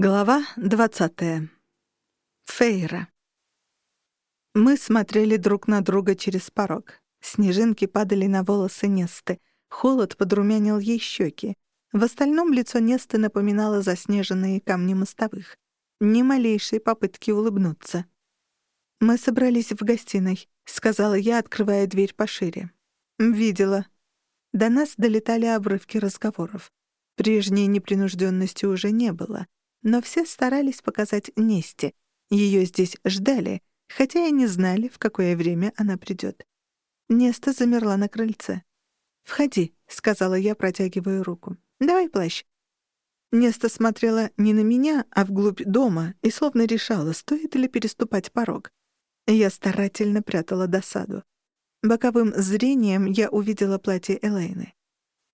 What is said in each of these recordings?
Глава двадцатая. Фейра. Мы смотрели друг на друга через порог. Снежинки падали на волосы Несты. Холод подрумянил ей щеки. В остальном лицо Несты напоминало заснеженные камни мостовых. Ни малейшей попытки улыбнуться. «Мы собрались в гостиной», — сказала я, открывая дверь пошире. «Видела». До нас долетали обрывки разговоров. Прежней непринужденности уже не было — но все старались показать Несте. Ее здесь ждали, хотя и не знали, в какое время она придет. Неста замерла на крыльце. «Входи», — сказала я, протягивая руку. «Давай плащ». Неста смотрела не на меня, а вглубь дома и словно решала, стоит ли переступать порог. Я старательно прятала досаду. Боковым зрением я увидела платье Элейны.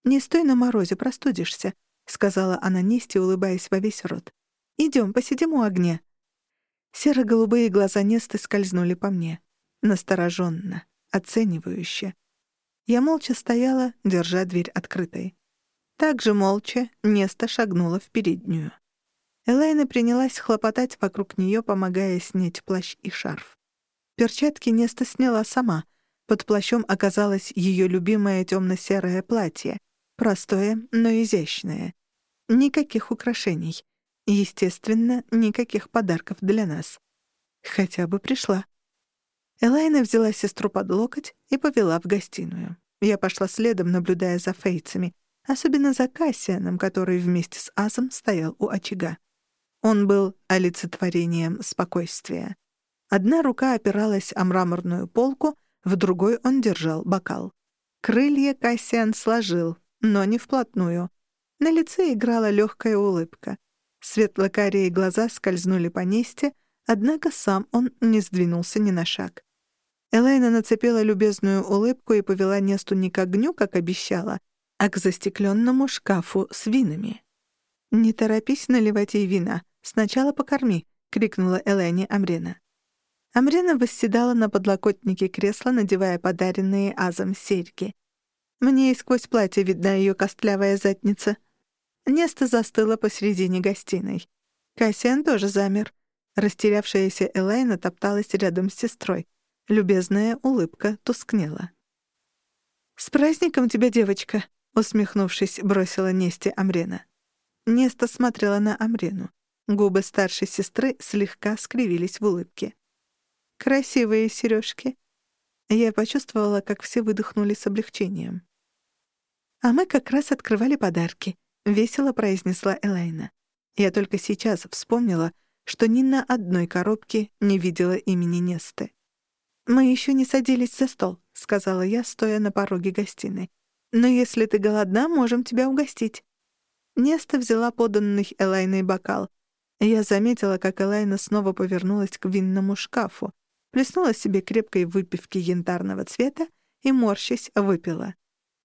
«Не стой на морозе, простудишься», — сказала она Несте, улыбаясь во весь рот. Идем, посидим у огня». Серо-голубые глаза Несты скользнули по мне. Настороженно, оценивающе. Я молча стояла, держа дверь открытой. Так же молча Неста шагнула в переднюю. Элайна принялась хлопотать вокруг нее, помогая снять плащ и шарф. Перчатки Неста сняла сама. Под плащом оказалось ее любимое темно-серое платье. Простое, но изящное. Никаких украшений. Естественно, никаких подарков для нас. Хотя бы пришла. Элайна взяла сестру под локоть и повела в гостиную. Я пошла следом, наблюдая за фейцами, особенно за Кассианом, который вместе с Азом стоял у очага. Он был олицетворением спокойствия. Одна рука опиралась о мраморную полку, в другой он держал бокал. Крылья Кассиан сложил, но не вплотную. На лице играла легкая улыбка. Светло-карие глаза скользнули по Несте, однако сам он не сдвинулся ни на шаг. Элайна нацепила любезную улыбку и повела Несту не к огню, как обещала, а к застекленному шкафу с винами. «Не торопись наливать ей вина. Сначала покорми», — крикнула Элайне Амрена. Амрена восседала на подлокотнике кресла, надевая подаренные Азом серьги. Мне и сквозь платье видна ее костлявая задница. Неста застыла посередине гостиной. Кассиан тоже замер. Растерявшаяся Элайна топталась рядом с сестрой. Любезная улыбка тускнела. «С праздником тебя, девочка!» — усмехнувшись, бросила Несте Амрена. Неста смотрела на Амрену. Губы старшей сестры слегка скривились в улыбке. «Красивые сережки. Я почувствовала, как все выдохнули с облегчением. А мы как раз открывали подарки. — весело произнесла Элайна. Я только сейчас вспомнила, что ни на одной коробке не видела имени Несты. «Мы еще не садились за стол», — сказала я, стоя на пороге гостиной. «Но если ты голодна, можем тебя угостить». Неста взяла поданный Элайной бокал. Я заметила, как Элайна снова повернулась к винному шкафу, плеснула себе крепкой выпивки янтарного цвета и, морщась, выпила.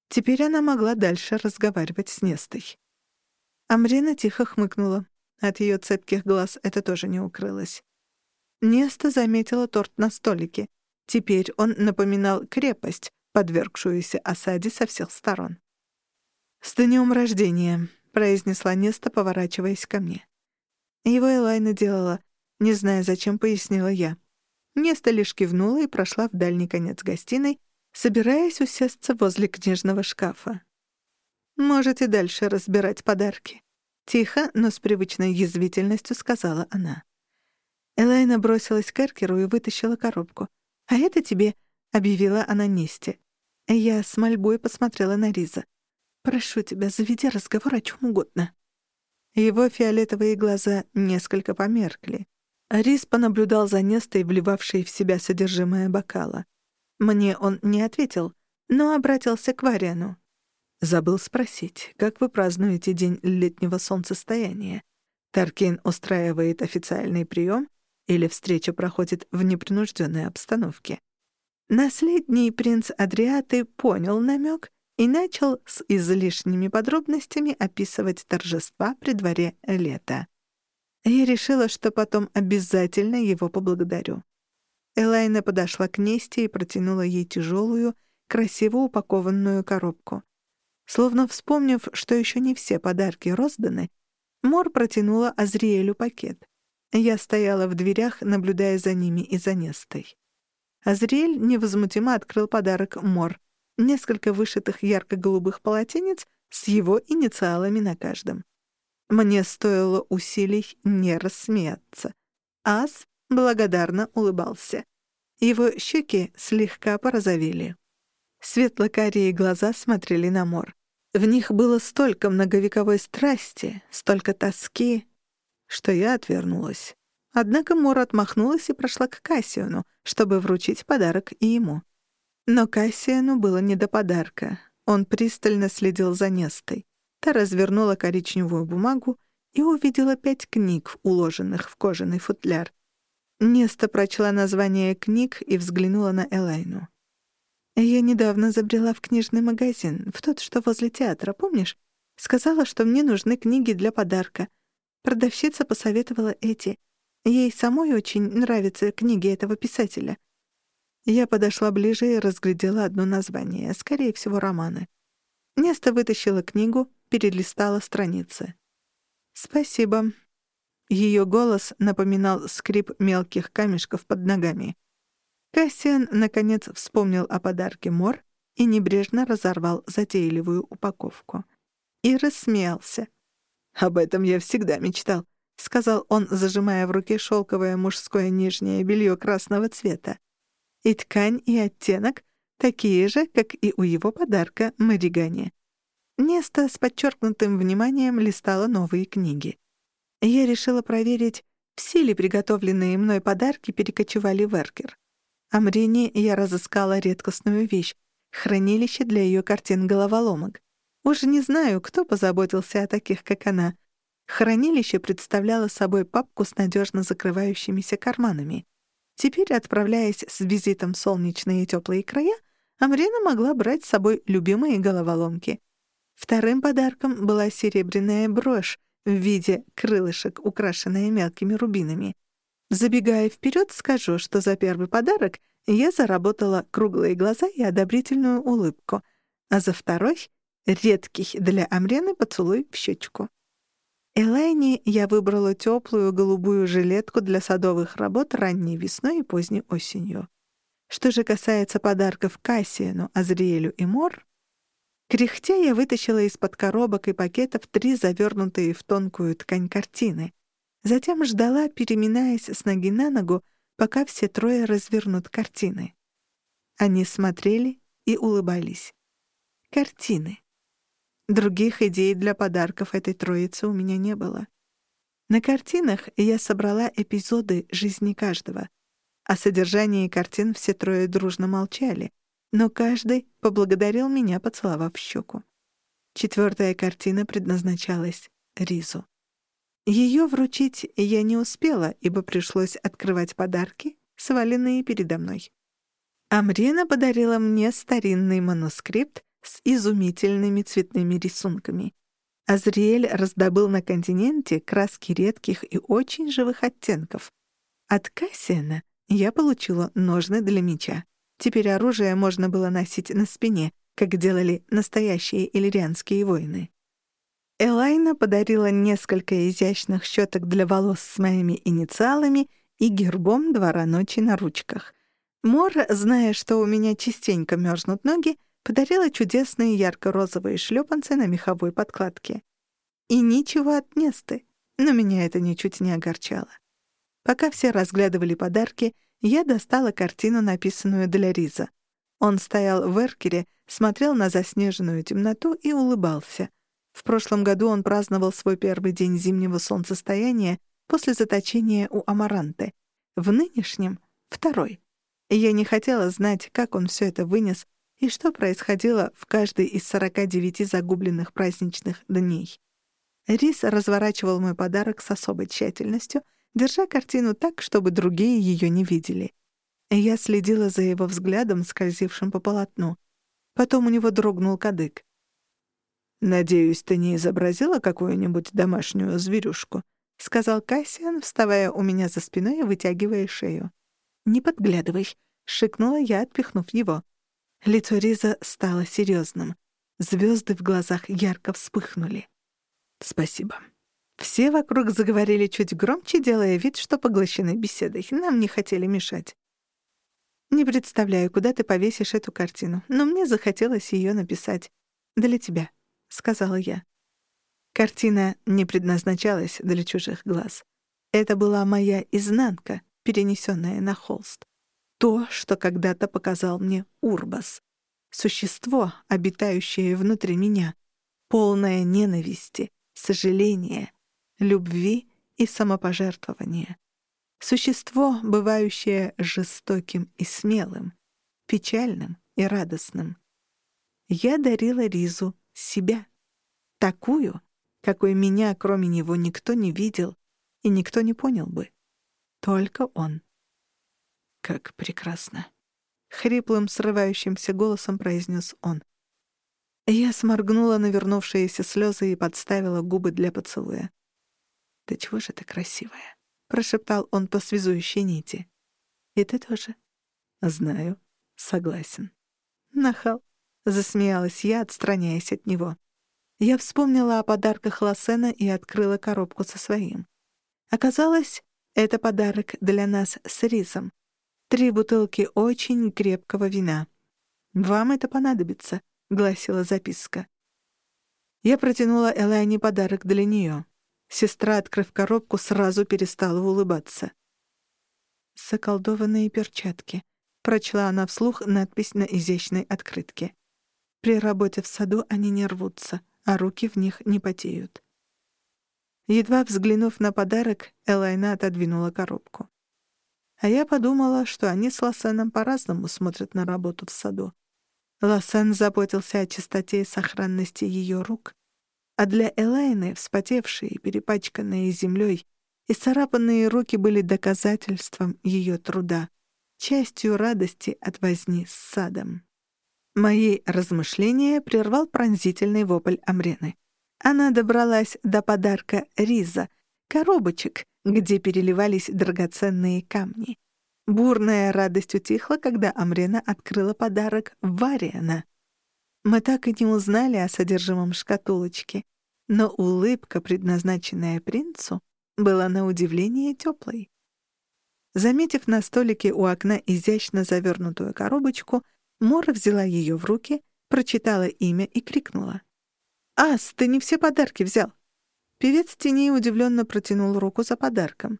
Теперь она могла дальше разговаривать с Нестой. Амрина тихо хмыкнула. От ее цепких глаз это тоже не укрылось. Неста заметила торт на столике. Теперь он напоминал крепость, подвергшуюся осаде со всех сторон. «С днем рождения», — произнесла Неста, поворачиваясь ко мне. Его Элайна делала, не зная, зачем пояснила я. Неста лишь кивнула и прошла в дальний конец гостиной, собираясь усесться возле книжного шкафа. Можете дальше разбирать подарки. Тихо, но с привычной язвительностью сказала она. Элайна бросилась к Эркеру и вытащила коробку. «А это тебе», — объявила она Несте. Я с мольбой посмотрела на Риза. «Прошу тебя, заведи разговор о чем угодно». Его фиолетовые глаза несколько померкли. Риз понаблюдал за Нестой, вливавшей в себя содержимое бокала. Мне он не ответил, но обратился к Вариану. Забыл спросить, как вы празднуете день летнего солнцестояния? Таркин устраивает официальный прием или встреча проходит в непринужденной обстановке? Наследний принц Адриаты понял намек и начал с излишними подробностями описывать торжества при дворе лета. Я решила, что потом обязательно его поблагодарю. Элайна подошла к Несте и протянула ей тяжелую, красиво упакованную коробку. Словно вспомнив, что еще не все подарки розданы, Мор протянула Азриэлю пакет. Я стояла в дверях, наблюдая за ними и за Нестой. Азриэль невозмутимо открыл подарок Мор. Несколько вышитых ярко-голубых полотенец с его инициалами на каждом. Мне стоило усилий не рассмеяться. Ас благодарно улыбался. Его щеки слегка порозовели. Светло-карие глаза смотрели на мор. В них было столько многовековой страсти, столько тоски, что я отвернулась. Однако Мор отмахнулась и прошла к Кассиону, чтобы вручить подарок и ему. Но Кассиону было не до подарка. Он пристально следил за Нестой. Та развернула коричневую бумагу и увидела пять книг, уложенных в кожаный футляр. Неста прочла название книг и взглянула на Элайну. «Я недавно забрела в книжный магазин, в тот, что возле театра, помнишь? Сказала, что мне нужны книги для подарка. Продавщица посоветовала эти. Ей самой очень нравятся книги этого писателя. Я подошла ближе и разглядела одно название, скорее всего, романы. Неста вытащила книгу, перелистала страницы. «Спасибо». Ее голос напоминал скрип мелких камешков под ногами. Кассиан, наконец, вспомнил о подарке Мор и небрежно разорвал затейливую упаковку. И рассмеялся. «Об этом я всегда мечтал», — сказал он, зажимая в руке шелковое мужское нижнее белье красного цвета. И ткань, и оттенок такие же, как и у его подарка Маригане. Неста с подчеркнутым вниманием листала новые книги. Я решила проверить, все ли приготовленные мной подарки перекочевали в Эркер. Амрине я разыскала редкостную вещь — хранилище для ее картин головоломок. Уж не знаю, кто позаботился о таких, как она. Хранилище представляло собой папку с надежно закрывающимися карманами. Теперь, отправляясь с визитом в солнечные и теплые края, Амрина могла брать с собой любимые головоломки. Вторым подарком была серебряная брошь в виде крылышек, украшенная мелкими рубинами. Забегая вперед, скажу, что за первый подарок я заработала круглые глаза и одобрительную улыбку, а за второй — редкий для Амрены поцелуй в щечку. Элайне я выбрала теплую голубую жилетку для садовых работ ранней весной и поздней осенью. Что же касается подарков Кассиену, Азриэлю и Мор, Кряхтя я вытащила из-под коробок и пакетов три завернутые в тонкую ткань картины. Затем ждала, переминаясь с ноги на ногу, пока все трое развернут картины. Они смотрели и улыбались. Картины. Других идей для подарков этой троицы у меня не было. На картинах я собрала эпизоды жизни каждого. О содержании картин все трое дружно молчали, но каждый поблагодарил меня, поцеловав щеку. Четвертая картина предназначалась Ризу. Ее вручить я не успела, ибо пришлось открывать подарки, сваленные передо мной. Амрина подарила мне старинный манускрипт с изумительными цветными рисунками. Азриэль раздобыл на континенте краски редких и очень живых оттенков. От Кассиана я получила ножны для меча. Теперь оружие можно было носить на спине, как делали настоящие иллирианские воины. Элайна подарила несколько изящных щеток для волос с моими инициалами и гербом двора ночи на ручках. Мор, зная, что у меня частенько мерзнут ноги, подарила чудесные ярко-розовые шлепанцы на меховой подкладке. И ничего от Несты, но меня это ничуть не огорчало. Пока все разглядывали подарки — я достала картину, написанную для Риза. Он стоял в эркере, смотрел на заснеженную темноту и улыбался. В прошлом году он праздновал свой первый день зимнего солнцестояния после заточения у Амаранты. В нынешнем — второй. Я не хотела знать, как он все это вынес и что происходило в каждый из 49 загубленных праздничных дней. Рис разворачивал мой подарок с особой тщательностью — держа картину так, чтобы другие ее не видели. Я следила за его взглядом, скользившим по полотну. Потом у него дрогнул кадык. «Надеюсь, ты не изобразила какую-нибудь домашнюю зверюшку?» — сказал Кассиан, вставая у меня за спиной и вытягивая шею. «Не подглядывай», — шикнула я, отпихнув его. Лицо Риза стало серьезным. Звезды в глазах ярко вспыхнули. «Спасибо». Все вокруг заговорили чуть громче, делая вид, что поглощены беседой. Нам не хотели мешать. Не представляю, куда ты повесишь эту картину, но мне захотелось ее написать. Для тебя, — сказала я. Картина не предназначалась для чужих глаз. Это была моя изнанка, перенесенная на холст. То, что когда-то показал мне Урбас. Существо, обитающее внутри меня, полное ненависти, сожаления, любви и самопожертвования. Существо, бывающее жестоким и смелым, печальным и радостным. Я дарила Ризу себя, такую, какой меня, кроме него, никто не видел и никто не понял бы. Только он. «Как прекрасно!» — хриплым, срывающимся голосом произнес он. Я сморгнула навернувшиеся слезы и подставила губы для поцелуя. «Да чего же ты красивая?» — прошептал он по связующей нити. «И ты тоже?» «Знаю. Согласен». «Нахал», — засмеялась я, отстраняясь от него. Я вспомнила о подарках Лассена и открыла коробку со своим. Оказалось, это подарок для нас с Ризом. Три бутылки очень крепкого вина. «Вам это понадобится», — гласила записка. Я протянула Элайне подарок для нее. Сестра, открыв коробку, сразу перестала улыбаться. «Заколдованные перчатки», — прочла она вслух надпись на изящной открытке. «При работе в саду они не рвутся, а руки в них не потеют». Едва взглянув на подарок, Элайна отодвинула коробку. А я подумала, что они с Лосеном по-разному смотрят на работу в саду. Лосен заботился о чистоте и сохранности ее рук, а для Элайны вспотевшие, перепачканные землей и царапанные руки были доказательством ее труда, частью радости от возни с садом. Мои размышления прервал пронзительный вопль Амрены. Она добралась до подарка Риза, коробочек, где переливались драгоценные камни. Бурная радость утихла, когда Амрена открыла подарок Вариана. Мы так и не узнали о содержимом шкатулочки, но улыбка, предназначенная принцу, была на удивление теплой. Заметив на столике у окна изящно завернутую коробочку, Мора взяла ее в руки, прочитала имя и крикнула. «Ас, ты не все подарки взял!» Певец теней удивленно протянул руку за подарком.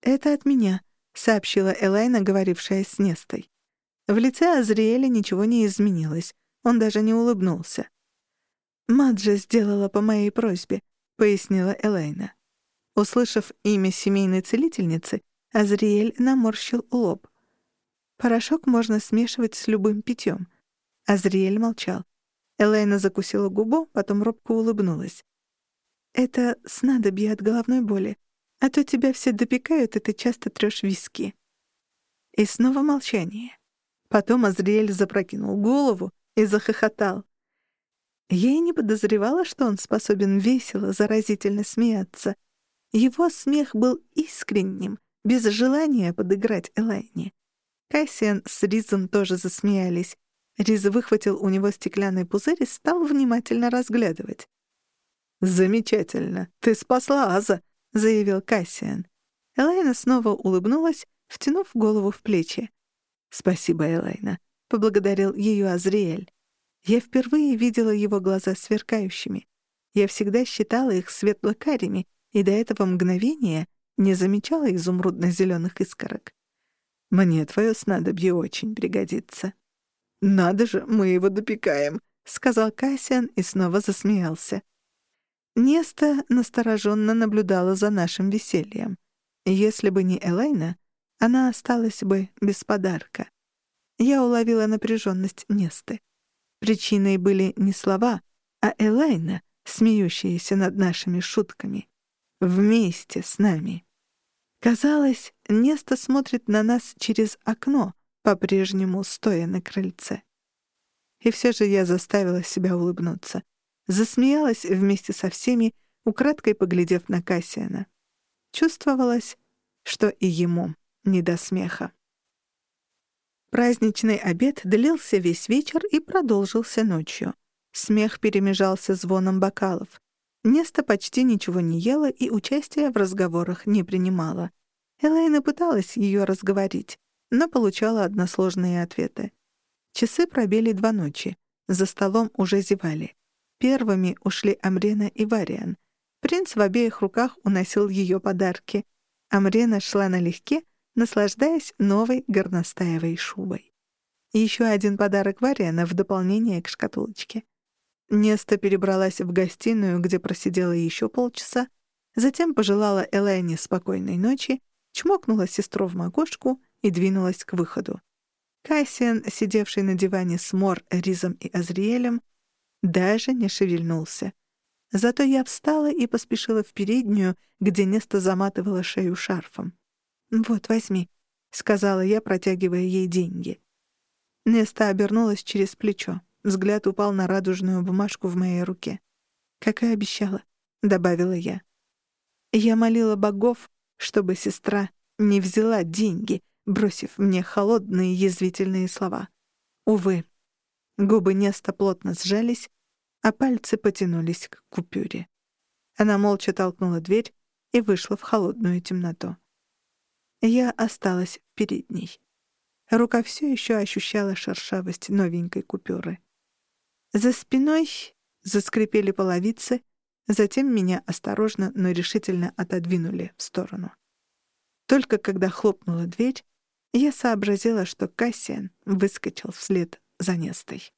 «Это от меня», — сообщила Элайна, говорившая с Нестой. В лице Азриэля ничего не изменилось. Он даже не улыбнулся. «Маджа сделала по моей просьбе», — пояснила Элайна. Услышав имя семейной целительницы, Азриэль наморщил лоб. «Порошок можно смешивать с любым питьем». Азриэль молчал. Элайна закусила губу, потом робко улыбнулась. «Это снадобье от головной боли, а то тебя все допекают, и ты часто трёшь виски». И снова молчание. Потом Азриэль запрокинул голову, и захохотал. Я и не подозревала, что он способен весело, заразительно смеяться. Его смех был искренним, без желания подыграть Элайне. Кассиан с Ризом тоже засмеялись. Риз выхватил у него стеклянный пузырь и стал внимательно разглядывать. «Замечательно! Ты спасла Аза!» — заявил Кассиан. Элайна снова улыбнулась, втянув голову в плечи. «Спасибо, Элайна. — поблагодарил ее Азриэль. Я впервые видела его глаза сверкающими. Я всегда считала их светло-карими, и до этого мгновения не замечала изумрудно-зеленых искорок. «Мне твое снадобье очень пригодится». «Надо же, мы его допекаем», — сказал Кассиан и снова засмеялся. Неста настороженно наблюдала за нашим весельем. Если бы не Элайна, она осталась бы без подарка. Я уловила напряженность Несты. Причиной были не слова, а Элайна, смеющаяся над нашими шутками. Вместе с нами. Казалось, Неста смотрит на нас через окно, по-прежнему стоя на крыльце. И все же я заставила себя улыбнуться. Засмеялась вместе со всеми, украдкой поглядев на Кассиана. Чувствовалось, что и ему не до смеха. Праздничный обед длился весь вечер и продолжился ночью. Смех перемежался звоном бокалов. Неста почти ничего не ела и участия в разговорах не принимала. Элейна пыталась ее разговорить, но получала односложные ответы. Часы пробили два ночи. За столом уже зевали. Первыми ушли Амрена и Вариан. Принц в обеих руках уносил ее подарки. Амрена шла налегке, наслаждаясь новой горностаевой шубой. Еще один подарок Вариана в дополнение к шкатулочке. Неста перебралась в гостиную, где просидела еще полчаса, затем пожелала Элайне спокойной ночи, чмокнула сестру в макушку и двинулась к выходу. Кассиан, сидевший на диване с Мор, Ризом и Азриэлем, даже не шевельнулся. Зато я встала и поспешила в переднюю, где Неста заматывала шею шарфом. «Вот, возьми», — сказала я, протягивая ей деньги. Неста обернулась через плечо. Взгляд упал на радужную бумажку в моей руке. «Как и обещала», — добавила я. Я молила богов, чтобы сестра не взяла деньги, бросив мне холодные язвительные слова. Увы, губы Неста плотно сжались, а пальцы потянулись к купюре. Она молча толкнула дверь и вышла в холодную темноту. Я осталась в передней. Рука все еще ощущала шершавость новенькой купюры. За спиной заскрипели половицы, затем меня осторожно, но решительно отодвинули в сторону. Только когда хлопнула дверь, я сообразила, что Кассиан выскочил вслед за Нестой.